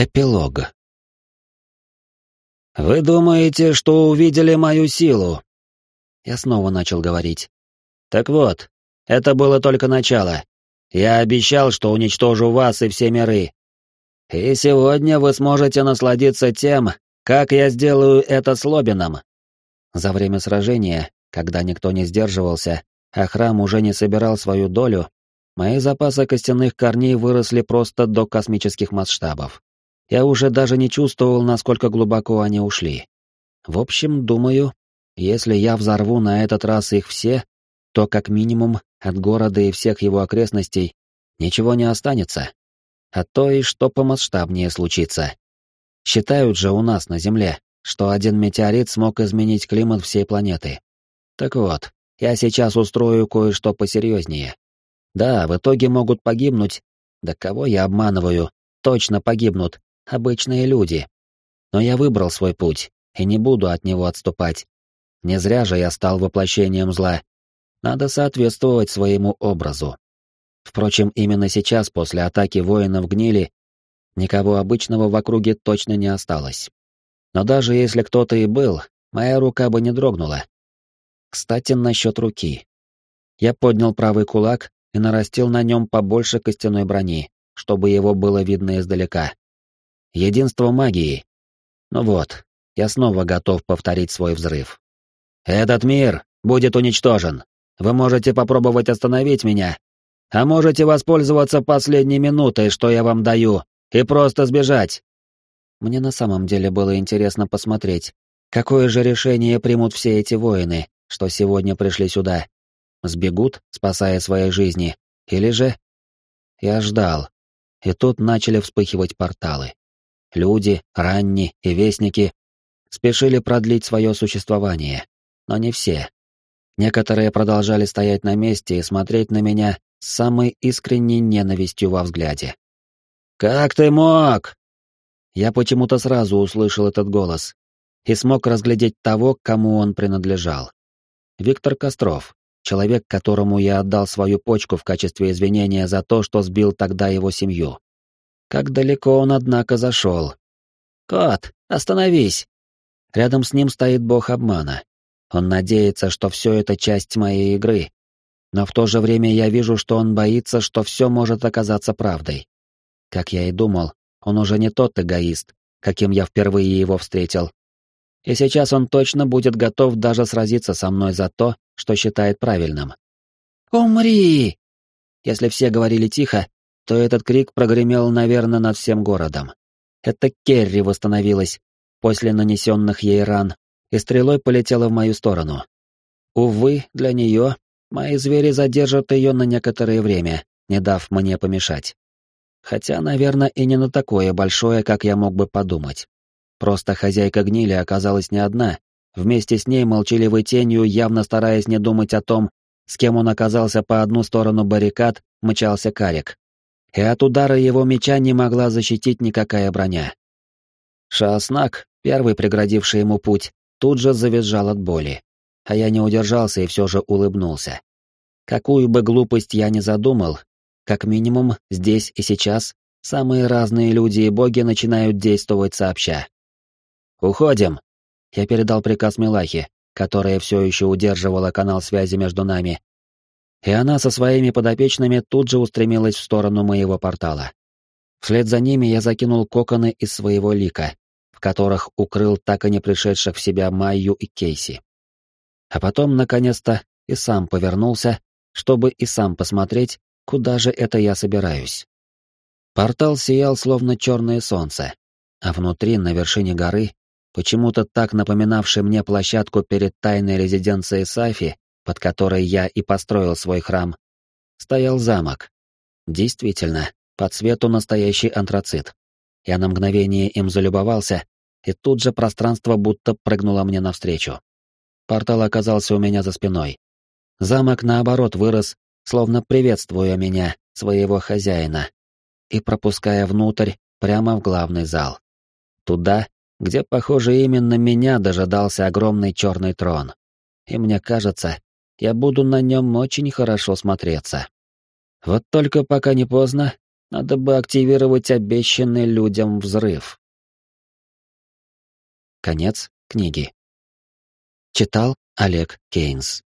Эпилог. «Вы думаете, что увидели мою силу?» Я снова начал говорить. «Так вот, это было только начало. Я обещал, что уничтожу вас и все миры. И сегодня вы сможете насладиться тем, как я сделаю это с Лобином». За время сражения, когда никто не сдерживался, а храм уже не собирал свою долю, мои запасы костяных корней выросли просто до космических масштабов. Я уже даже не чувствовал, насколько глубоко они ушли. В общем, думаю, если я взорву на этот раз их все, то как минимум от города и всех его окрестностей ничего не останется. А то и что помасштабнее случится. Считают же у нас на Земле, что один метеорит смог изменить климат всей планеты. Так вот, я сейчас устрою кое-что посерьезнее. Да, в итоге могут погибнуть, да кого я обманываю, точно погибнут, обычные люди. Но я выбрал свой путь и не буду от него отступать. Не зря же я стал воплощением зла. Надо соответствовать своему образу. Впрочем, именно сейчас, после атаки воинов гнили, никого обычного в округе точно не осталось. Но даже если кто-то и был, моя рука бы не дрогнула. Кстати, насчет руки. Я поднял правый кулак и нарастил на нем побольше костяной брони, чтобы его было видно издалека. Единство магии. Ну вот, я снова готов повторить свой взрыв. Этот мир будет уничтожен. Вы можете попробовать остановить меня, а можете воспользоваться последней минутой, что я вам даю, и просто сбежать. Мне на самом деле было интересно посмотреть, какое же решение примут все эти воины, что сегодня пришли сюда. Сбегут, спасая свои жизни, или же... Я ждал. И тут начали вспыхивать порталы. Люди, ранни и вестники спешили продлить свое существование, но не все. Некоторые продолжали стоять на месте и смотреть на меня с самой искренней ненавистью во взгляде. «Как ты мог?» Я почему-то сразу услышал этот голос и смог разглядеть того, кому он принадлежал. Виктор Костров, человек, которому я отдал свою почку в качестве извинения за то, что сбил тогда его семью. Как далеко он, однако, зашел. «Кот, остановись!» Рядом с ним стоит бог обмана. Он надеется, что все это часть моей игры. Но в то же время я вижу, что он боится, что все может оказаться правдой. Как я и думал, он уже не тот эгоист, каким я впервые его встретил. И сейчас он точно будет готов даже сразиться со мной за то, что считает правильным. «Умри!» Если все говорили тихо, то этот крик прогремел, наверное, над всем городом. Это Керри восстановилась после нанесенных ей ран и стрелой полетела в мою сторону. Увы, для нее мои звери задержат ее на некоторое время, не дав мне помешать. Хотя, наверное, и не на такое большое, как я мог бы подумать. Просто хозяйка гнили оказалась не одна, вместе с ней молчаливой тенью, явно стараясь не думать о том, с кем он оказался по одну сторону баррикад, мчался карик и от удара его меча не могла защитить никакая броня. Шааснак, первый преградивший ему путь, тут же завизжал от боли, а я не удержался и все же улыбнулся. Какую бы глупость я ни задумал, как минимум здесь и сейчас самые разные люди и боги начинают действовать сообща. «Уходим!» Я передал приказ Милахе, которая все еще удерживала канал связи между нами, и она со своими подопечными тут же устремилась в сторону моего портала. Вслед за ними я закинул коконы из своего лика, в которых укрыл так и не пришедших в себя Майю и Кейси. А потом, наконец-то, и сам повернулся, чтобы и сам посмотреть, куда же это я собираюсь. Портал сиял словно черное солнце, а внутри, на вершине горы, почему-то так напоминавшей мне площадку перед тайной резиденцией Сафи, под которой я и построил свой храм, стоял замок. Действительно, по цвету настоящий антрацит. Я на мгновение им залюбовался, и тут же пространство будто прыгнуло мне навстречу. Портал оказался у меня за спиной. Замок, наоборот, вырос, словно приветствуя меня, своего хозяина, и пропуская внутрь, прямо в главный зал. Туда, где, похоже, именно меня дожидался огромный черный трон. И мне кажется, я буду на нем очень хорошо смотреться. Вот только пока не поздно, надо бы активировать обещанный людям взрыв. Конец книги. Читал Олег Кейнс.